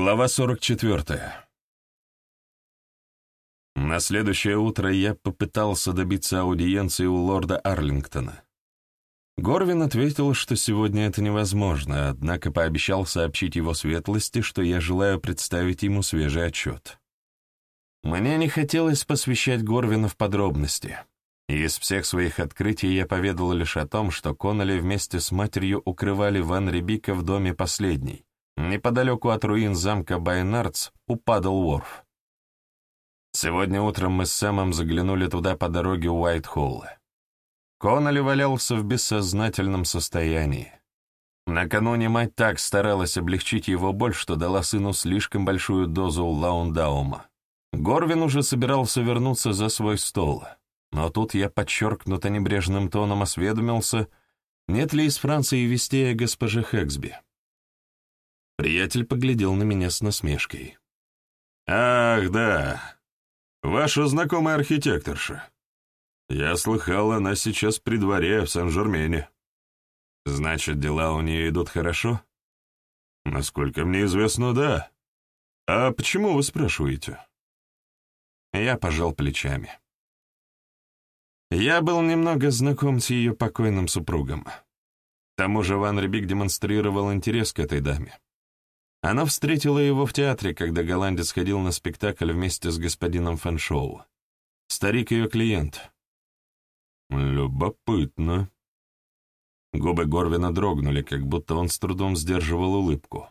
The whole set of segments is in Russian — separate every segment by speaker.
Speaker 1: Глава 44. На следующее утро я попытался добиться аудиенции у лорда Арлингтона. Горвин ответил, что сегодня это невозможно, однако пообещал сообщить его светлости, что я желаю представить ему свежий отчет. Мне не хотелось посвящать Горвина в подробности. Из всех своих открытий я поведал лишь о том, что Конноли вместе с матерью укрывали Ван Рибика в доме последней, Неподалеку от руин замка Байнардс у Падл-Ворф. Сегодня утром мы с Сэмом заглянули туда по дороге Уайт-Холла. Коннелли валялся в бессознательном состоянии. Накануне мать так старалась облегчить его боль, что дала сыну слишком большую дозу лауданума. Горвин уже собирался вернуться за свой стол, но тут я подчеркнуто небрежным тоном осведомился, нет ли из Франции вестей о госпоже Хэксби. Приятель поглядел на меня с насмешкой. «Ах, да, ваша знакомая архитекторша. Я слыхал, она сейчас при дворе в Сан-Жермене. Значит, дела у нее идут хорошо?» «Насколько мне известно, да. А почему вы спрашиваете?» Я пожал плечами. Я был немного знаком с ее покойным супругом. К тому же Ван Рибик демонстрировал интерес к этой даме. Она встретила его в театре, когда голландец ходил на спектакль вместе с господином Фэншоу. Старик ее клиент. Любопытно. Губы Горвина дрогнули, как будто он с трудом сдерживал улыбку.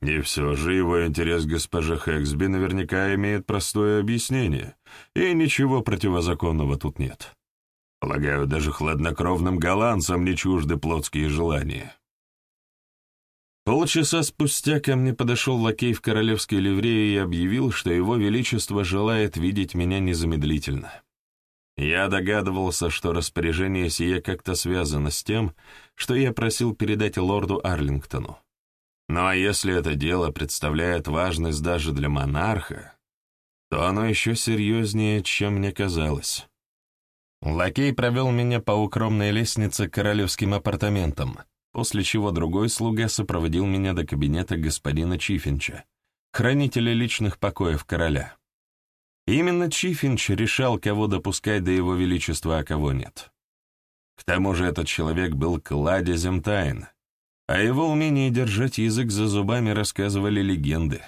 Speaker 1: И все же его интерес к госпоже Хэксби наверняка имеет простое объяснение, и ничего противозаконного тут нет. Полагаю, даже хладнокровным голландцам не чужды плотские желания. Полчаса спустя ко мне подошел лакей в королевской ливрее и объявил, что его величество желает видеть меня незамедлительно. Я догадывался, что распоряжение сие как-то связано с тем, что я просил передать лорду Арлингтону. Ну а если это дело представляет важность даже для монарха, то оно еще серьезнее, чем мне казалось. Лакей провел меня по укромной лестнице к королевским апартаментам — после чего другой слуга сопроводил меня до кабинета господина Чифинча, хранителя личных покоев короля. Именно Чифинч решал, кого допускать до его величества, а кого нет. К тому же этот человек был кладезем тайн, а его умении держать язык за зубами рассказывали легенды.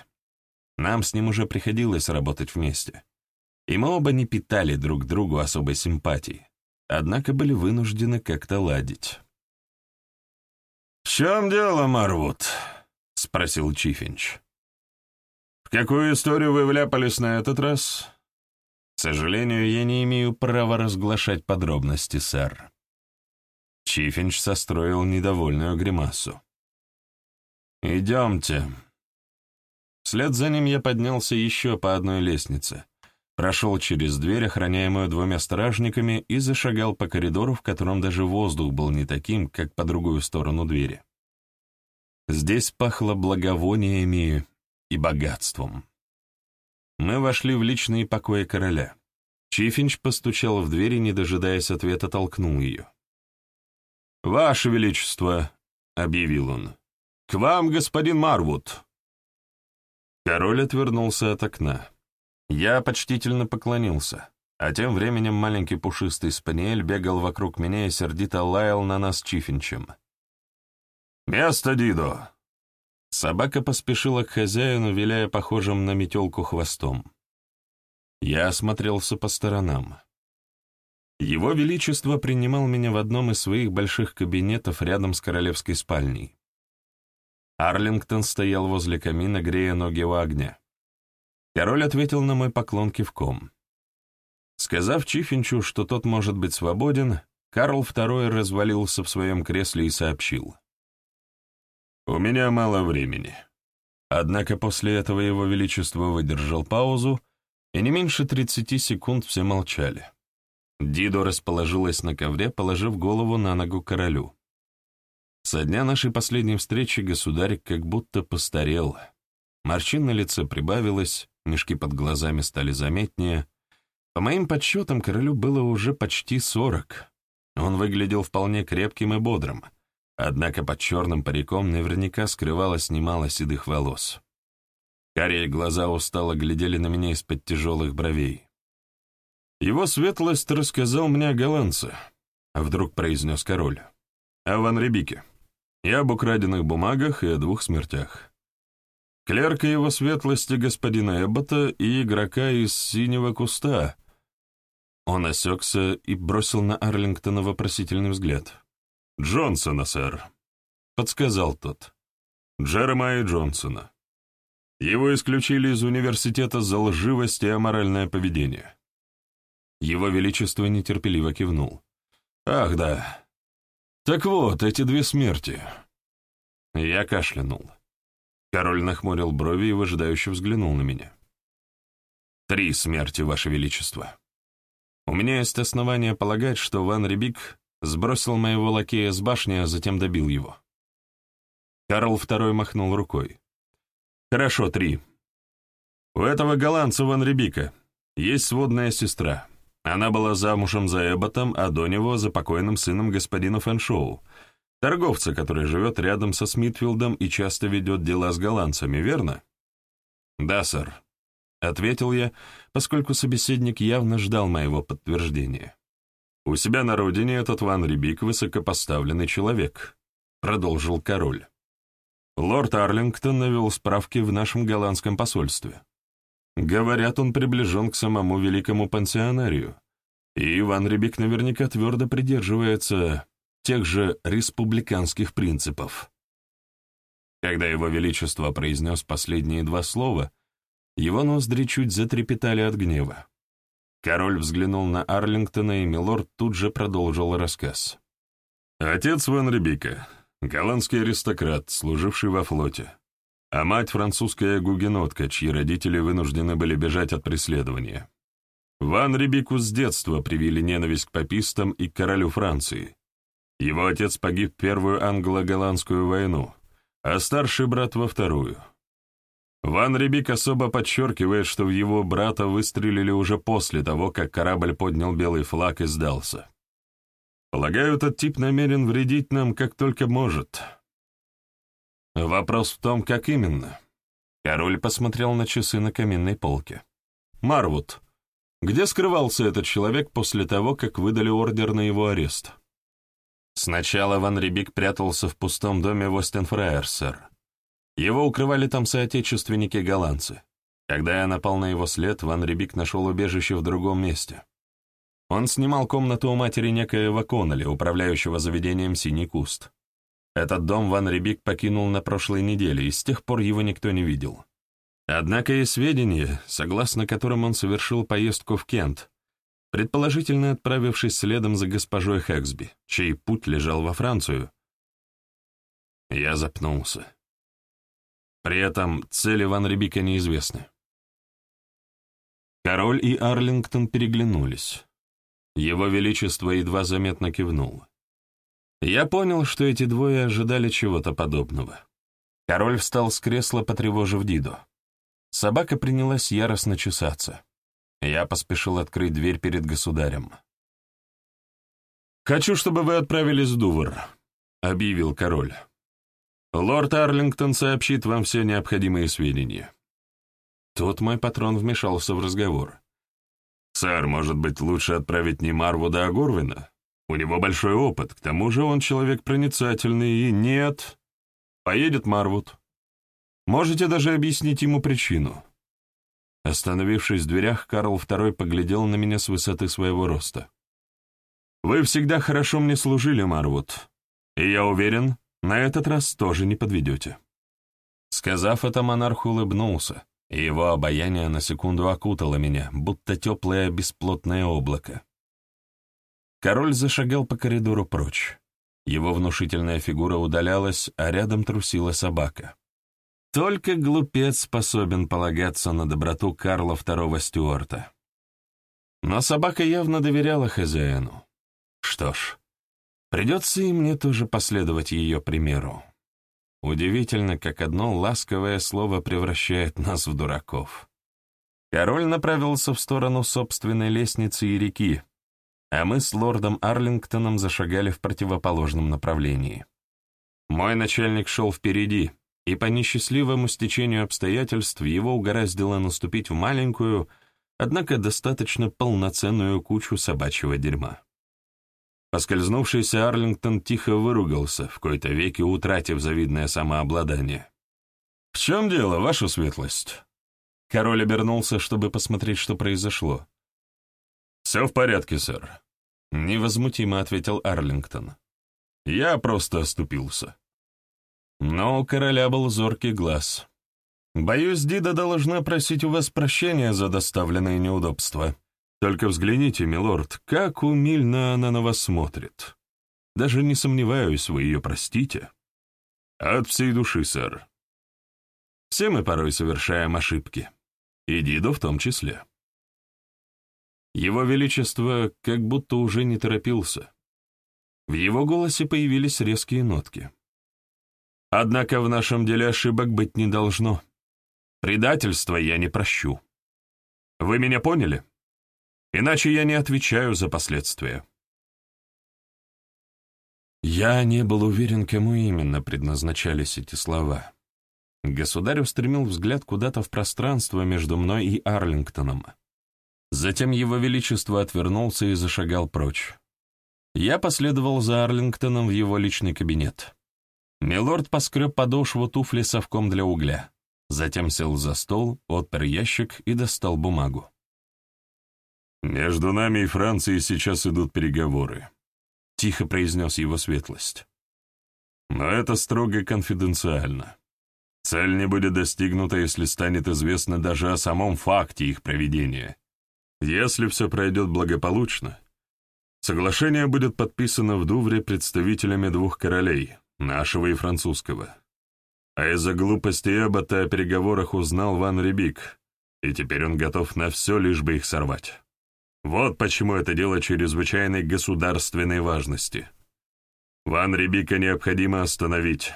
Speaker 1: Нам с ним уже приходилось работать вместе. И мы оба не питали друг другу особой симпатии, однако были вынуждены как-то ладить. «В чем дело, Марвуд?» — спросил Чифинч. «В какую историю вы вляпались на этот раз?» «К сожалению, я не имею права разглашать подробности, сэр». Чифинч состроил недовольную гримасу. «Идемте». Вслед за ним я поднялся еще по одной лестнице, прошел через дверь, охраняемую двумя стражниками, и зашагал по коридору, в котором даже воздух был не таким, как по другую сторону двери. Здесь пахло благовониями и богатством. Мы вошли в личные покои короля. Чифинч постучал в дверь и, не дожидаясь ответа, толкнул ее. «Ваше Величество!» — объявил он. «К вам, господин Марвуд!» Король отвернулся от окна. Я почтительно поклонился, а тем временем маленький пушистый спаниель бегал вокруг меня и сердито лаял на нас Чифинчем. «Место, Дидо!» Собака поспешила к хозяину, виляя похожим на метелку хвостом. Я осмотрелся по сторонам. Его Величество принимал меня в одном из своих больших кабинетов рядом с королевской спальней. Арлингтон стоял возле камина, грея ноги у огня. Король ответил на мой поклон кивком. Сказав Чифинчу, что тот может быть свободен, Карл II развалился в своем кресле и сообщил. «У меня мало времени». Однако после этого его величество выдержал паузу, и не меньше тридцати секунд все молчали. Дидо расположилась на ковре, положив голову на ногу королю. Со дня нашей последней встречи государь как будто постарел. Морщин на лице прибавилось, мешки под глазами стали заметнее. По моим подсчетам, королю было уже почти сорок. Он выглядел вполне крепким и бодрым, однако под черным париком наверняка скрывалось немало седых волос. Карие глаза устало глядели на меня из-под тяжелых бровей. «Его светлость рассказал мне о голландце», — вдруг произнес король. «О Ван Рибике. И об украденных бумагах, и о двух смертях. Клерка его светлости господина Эббота и игрока из синего куста». Он осекся и бросил на Арлингтона вопросительный взгляд. «Джонсона, сэр», — подсказал тот. «Джеремайя Джонсона. Его исключили из университета за лживость и аморальное поведение». Его Величество нетерпеливо кивнул. «Ах, да. Так вот, эти две смерти». Я кашлянул. Король нахмурил брови и выжидающе взглянул на меня. «Три смерти, Ваше Величество. У меня есть основания полагать, что Ван Рибик сбросил моего лакея с башни, а затем добил его. Карл II махнул рукой. «Хорошо, три. У этого голландца Ван Рибика есть сводная сестра. Она была замужем за Эбботом, а до него за покойным сыном господина Фэншоу, торговца, который живет рядом со Смитфилдом и часто ведет дела с голландцами, верно?» «Да, сэр», — ответил я, поскольку собеседник явно ждал моего подтверждения. «У себя на родине этот Ван Рибик высокопоставленный человек», — продолжил король. Лорд Арлингтон навел справки в нашем голландском посольстве. Говорят, он приближен к самому великому пансионарию, и Иван Рибик наверняка твердо придерживается тех же республиканских принципов. Когда его величество произнес последние два слова, его ноздри чуть затрепетали от гнева. Король взглянул на Арлингтона, и Милорд тут же продолжил рассказ. «Отец Ван Рибика, голландский аристократ, служивший во флоте, а мать французская гугенотка, чьи родители вынуждены были бежать от преследования. Ван Рибику с детства привили ненависть к папистам и к королю Франции. Его отец погиб в Первую англо-голландскую войну, а старший брат во Вторую — Ван Рибик особо подчеркивает, что в его брата выстрелили уже после того, как корабль поднял белый флаг и сдался. Полагаю, этот тип намерен вредить нам как только может. Вопрос в том, как именно. Король посмотрел на часы на каминной полке. «Марвуд, где скрывался этот человек после того, как выдали ордер на его арест?» Сначала Ван Рибик прятался в пустом доме в Остенфраер, сэр. Его укрывали там соотечественники-голландцы. Когда я напал на его след, Ван Рибик нашел убежище в другом месте. Он снимал комнату у матери некоего Коннелли, управляющего заведением «Синий куст». Этот дом Ван Рибик покинул на прошлой неделе, и с тех пор его никто не видел. Однако есть сведения, согласно которым он совершил поездку в Кент, предположительно отправившись следом за госпожой Хэксби, чей путь лежал во Францию. Я запнулся. При этом цели Ван Рибика неизвестны. Король и Арлингтон переглянулись. Его Величество едва заметно кивнул. Я понял, что эти двое ожидали чего-то подобного. Король встал с кресла, потревожив Дидо. Собака принялась яростно чесаться. Я поспешил открыть дверь перед государем. «Хочу, чтобы вы отправились в Дувр», — объявил король. Лорд Арлингтон сообщит вам все необходимые сведения». Тут мой патрон вмешался в разговор. «Сэр, может быть, лучше отправить не Марвуда, а Горвина? У него большой опыт, к тому же он человек проницательный, и нет...» «Поедет Марвуд. Можете даже объяснить ему причину». Остановившись в дверях, Карл II поглядел на меня с высоты своего роста. «Вы всегда хорошо мне служили, Марвуд, и я уверен, на этот раз тоже не подведете». Сказав это, монарх улыбнулся, и его обаяние на секунду окутало меня, будто теплое бесплотное облако. Король зашагал по коридору прочь. Его внушительная фигура удалялась, а рядом трусила собака. Только глупец способен полагаться на доброту Карла II Стюарта. Но собака явно доверяла хозяину. Что ж, Придется и мне тоже последовать ее примеру. Удивительно, как одно ласковое слово превращает нас в дураков. Король направился в сторону собственной лестницы и реки, а мы с лордом Арлингтоном зашагали в противоположном направлении. Мой начальник шел впереди, и по несчастливому стечению обстоятельств его угораздило наступить в маленькую, однако достаточно полноценную кучу собачьего дерьма. Поскользнувшийся Арлингтон тихо выругался, в кои-то веки утратив завидное самообладание. «В чем дело, ваша светлость?» Король обернулся, чтобы посмотреть, что произошло. «Все в порядке, сэр», — невозмутимо ответил Арлингтон. «Я просто оступился». Но у короля был зоркий глаз. «Боюсь, Дида должна просить у вас прощения за доставленные неудобства. Только взгляните, милорд, как умильно она на вас смотрит. Даже не сомневаюсь, вы ее простите». «От всей души, сэр». «Все мы порой совершаем ошибки. И Дидо в том числе». Его Величество как будто уже не торопился. В его голосе появились резкие нотки. Однако в нашем деле ошибок быть не должно. Предательство я не прощу. Вы меня поняли? Иначе я не отвечаю за последствия. Я не был уверен, кому именно предназначались эти слова. Государь устремил взгляд куда-то в пространство между мной и Арлингтоном. Затем его величество отвернулся и зашагал прочь. Я последовал за Арлингтоном в его личный кабинет. Милорд поскреб подошву туфли совком для угля. Затем сел за стол, отпер ящик и достал бумагу. «Между нами и Францией сейчас идут переговоры», — тихо произнес его светлость. «Но это строго конфиденциально. Цель не будет достигнута, если станет известно даже о самом факте их проведения. Если все пройдет благополучно, соглашение будет подписано в Дувре представителями двух королей, нашего и французского. А из-за глупости Эббота о переговорах узнал Ван Рибик, и теперь он готов на все, лишь бы их сорвать. Вот почему это дело чрезвычайной государственной важности. Ван Рибика необходимо остановить.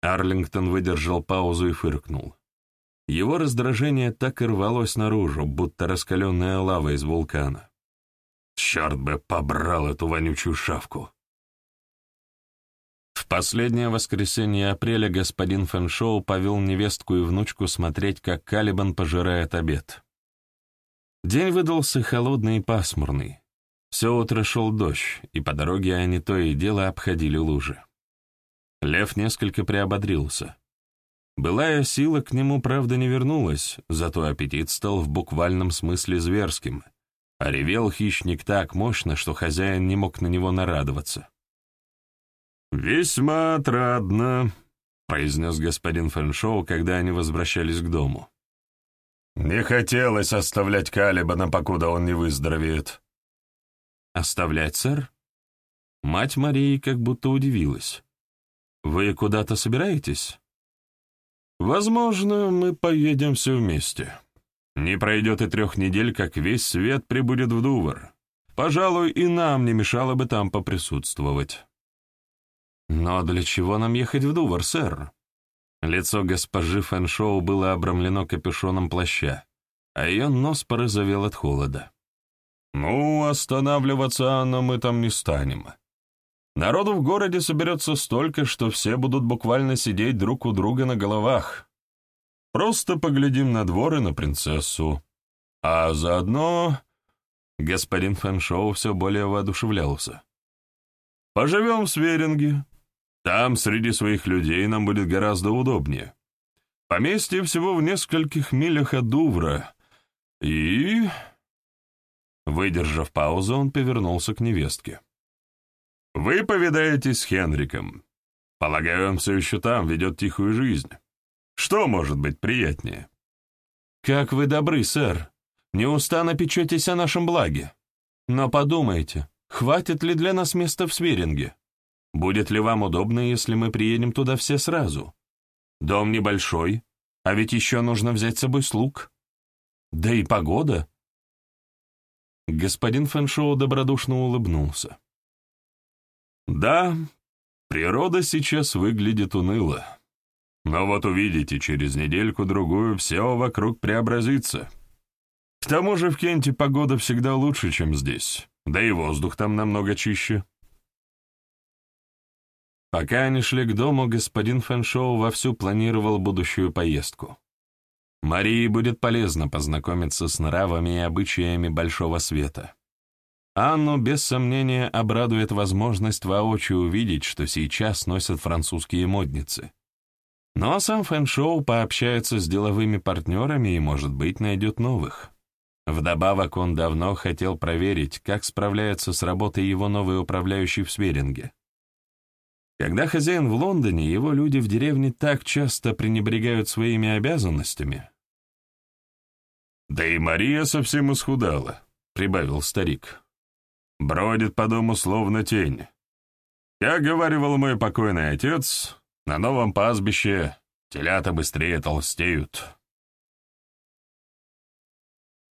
Speaker 1: Арлингтон выдержал паузу и фыркнул. Его раздражение так и рвалось наружу, будто раскаленная лава из вулкана. Черт бы побрал эту вонючую шавку! В последнее воскресенье апреля господин Фэншоу повел невестку и внучку смотреть, как Калибан пожирает обед. День выдался холодный и пасмурный. Все утро шел дождь, и по дороге они то и дело обходили лужи. Лев несколько приободрился. Былая сила к нему, правда, не вернулась, зато аппетит стал в буквальном смысле зверским, а ревел хищник так мощно, что хозяин не мог на него нарадоваться. «Весьма отрадно», — произнес господин Фэншоу, когда они возвращались к дому. «Не хотелось оставлять Калибана, покуда он не выздоровеет». «Оставлять, сэр?» Мать Марии как будто удивилась. «Вы куда-то собираетесь?» «Возможно, мы поедем все вместе. Не пройдет и трех недель, как весь свет прибудет в Дувр. Пожалуй, и нам не мешало бы там поприсутствовать». «Но для чего нам ехать в Дувр, сэр?» Лицо госпожи Фэншоу было обрамлено капюшоном плаща, а ее нос порозовел от холода. «Ну, останавливаться но мы там не станем. Народу в городе соберется столько, что все будут буквально сидеть друг у друга на головах. Просто поглядим на двор и на принцессу. А заодно...» Господин Фэншоу все более воодушевлялся. «Поживем в Сверинге, там, среди своих людей, нам будет гораздо удобнее. Поместье всего в нескольких милях от Дувра. И...» Выдержав паузу, он повернулся к невестке. «Вы повидаетесь с Хенриком. Полагаю, он все еще там, ведет тихую жизнь. Что может быть приятнее?» «Как вы добры, сэр. Неустанно печетесь о нашем благе. Но подумайте, хватит ли для нас места в Свиринге? Будет ли вам удобно, если мы приедем туда все сразу? Дом небольшой, а ведь еще нужно взять с собой слуг. Да и погода. Господин Фэншоу добродушно улыбнулся. Да, природа сейчас выглядит уныло. Но вот увидите, через недельку-другую все вокруг преобразится. К тому же в Кенте погода всегда лучше, чем здесь, да и воздух там намного чище. Пока они шли к дому, господин Фэншоу вовсю планировал будущую поездку. Марии будет полезно познакомиться с нравами и обычаями Большого Света. Анну, без сомнения, обрадует возможность воочию увидеть, что сейчас носят французские модницы. Но сам Фэншоу пообщается с деловыми партнерами и, может быть, найдет новых. Вдобавок, он давно хотел проверить, как справляется с работой его новый управляющий в Сверинге. Когда хозяин в Лондоне, его люди в деревне так часто пренебрегают своими обязанностями. «Да и Мария совсем исхудала», — прибавил старик. «Бродит по дому словно тень. Как говаривал мой покойный отец, на новом пастбище телята быстрее толстеют».